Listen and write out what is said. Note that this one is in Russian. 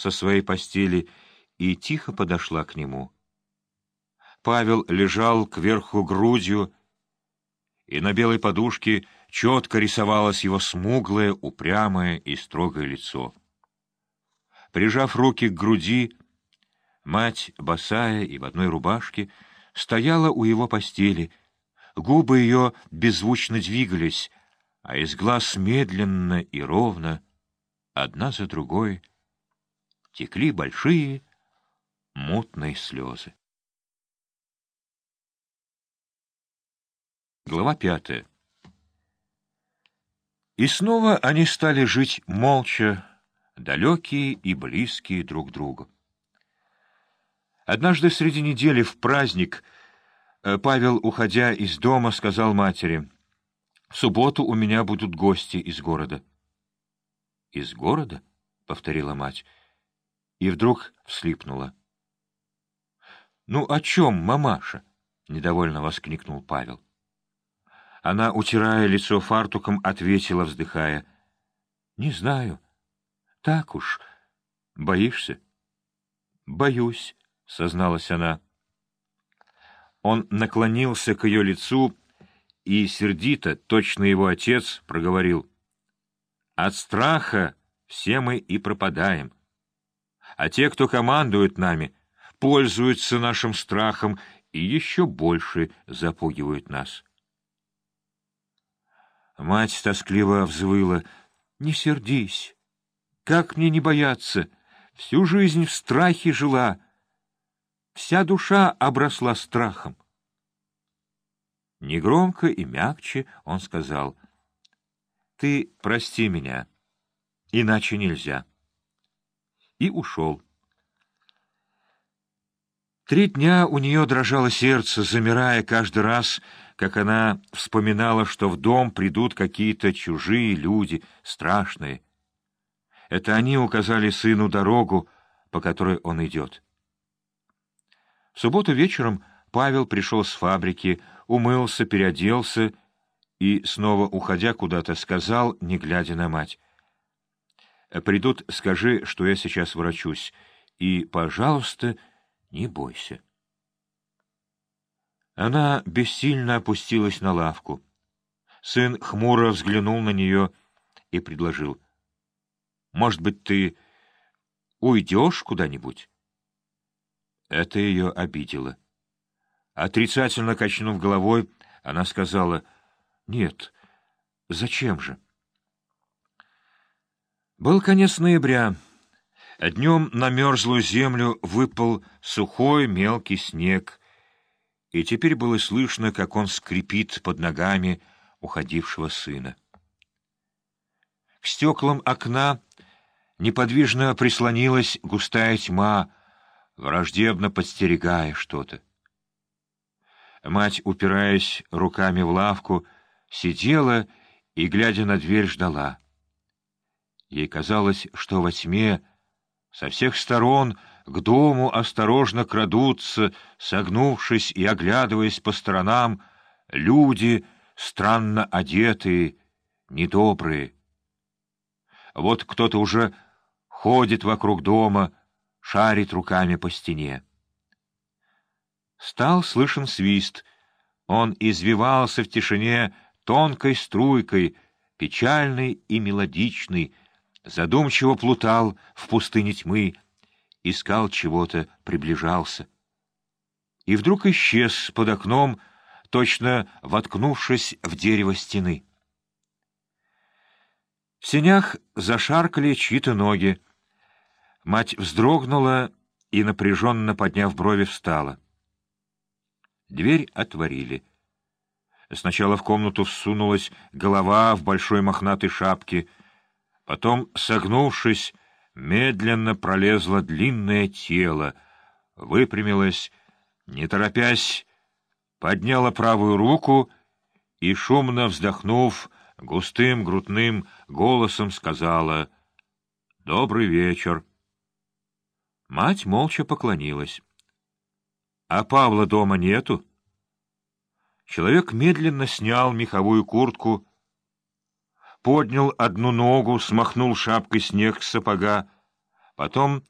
со своей постели и тихо подошла к нему. Павел лежал кверху грудью, и на белой подушке четко рисовалось его смуглое, упрямое и строгое лицо. Прижав руки к груди, мать, босая и в одной рубашке, стояла у его постели. Губы ее беззвучно двигались, а из глаз медленно и ровно, одна за другой, текли большие мутные слезы. Глава пятая. И снова они стали жить молча, далекие и близкие друг другу. Однажды среди недели в праздник э, Павел, уходя из дома, сказал матери, «В субботу у меня будут гости из города». «Из города?» — повторила мать, и вдруг вслипнула. «Ну, о чем, мамаша?» — недовольно воскликнул Павел. Она, утирая лицо фартуком, ответила, вздыхая. — Не знаю. Так уж. Боишься? — Боюсь, — созналась она. Он наклонился к ее лицу и сердито, точно его отец, проговорил. — От страха все мы и пропадаем. А те, кто командует нами, пользуются нашим страхом и еще больше запугивают нас. — Мать тоскливо взвыла. «Не сердись! Как мне не бояться? Всю жизнь в страхе жила. Вся душа обросла страхом». Негромко и мягче он сказал. «Ты прости меня, иначе нельзя». И ушел. Три дня у нее дрожало сердце, замирая каждый раз, как она вспоминала, что в дом придут какие-то чужие люди, страшные. Это они указали сыну дорогу, по которой он идет. В субботу вечером Павел пришел с фабрики, умылся, переоделся и, снова уходя куда-то, сказал, не глядя на мать, «Придут, скажи, что я сейчас врачусь, и, пожалуйста, не бойся». Она бессильно опустилась на лавку. Сын хмуро взглянул на нее и предложил. — Может быть, ты уйдешь куда-нибудь? Это ее обидело. Отрицательно качнув головой, она сказала, — Нет, зачем же? Был конец ноября. Днем на мерзлую землю выпал сухой мелкий снег — и теперь было слышно, как он скрипит под ногами уходившего сына. К стеклам окна неподвижно прислонилась густая тьма, враждебно подстерегая что-то. Мать, упираясь руками в лавку, сидела и, глядя на дверь, ждала. Ей казалось, что во тьме со всех сторон — к дому осторожно крадутся, согнувшись и оглядываясь по сторонам, люди, странно одетые, недобрые. Вот кто-то уже ходит вокруг дома, шарит руками по стене. Стал слышен свист. Он извивался в тишине тонкой струйкой, печальный и мелодичный, задумчиво плутал в пустыне тьмы, искал чего-то, приближался. И вдруг исчез под окном, точно воткнувшись в дерево стены. В сенях зашаркали чьи-то ноги. Мать вздрогнула и, напряженно подняв брови, встала. Дверь отворили. Сначала в комнату всунулась голова в большой мохнатой шапке, потом, согнувшись, медленно пролезло длинное тело, выпрямилось, не торопясь, подняла правую руку и, шумно вздохнув, густым грудным голосом сказала «Добрый вечер». Мать молча поклонилась. «А Павла дома нету?» Человек медленно снял меховую куртку, поднял одну ногу, смахнул шапкой снег с сапога, Потом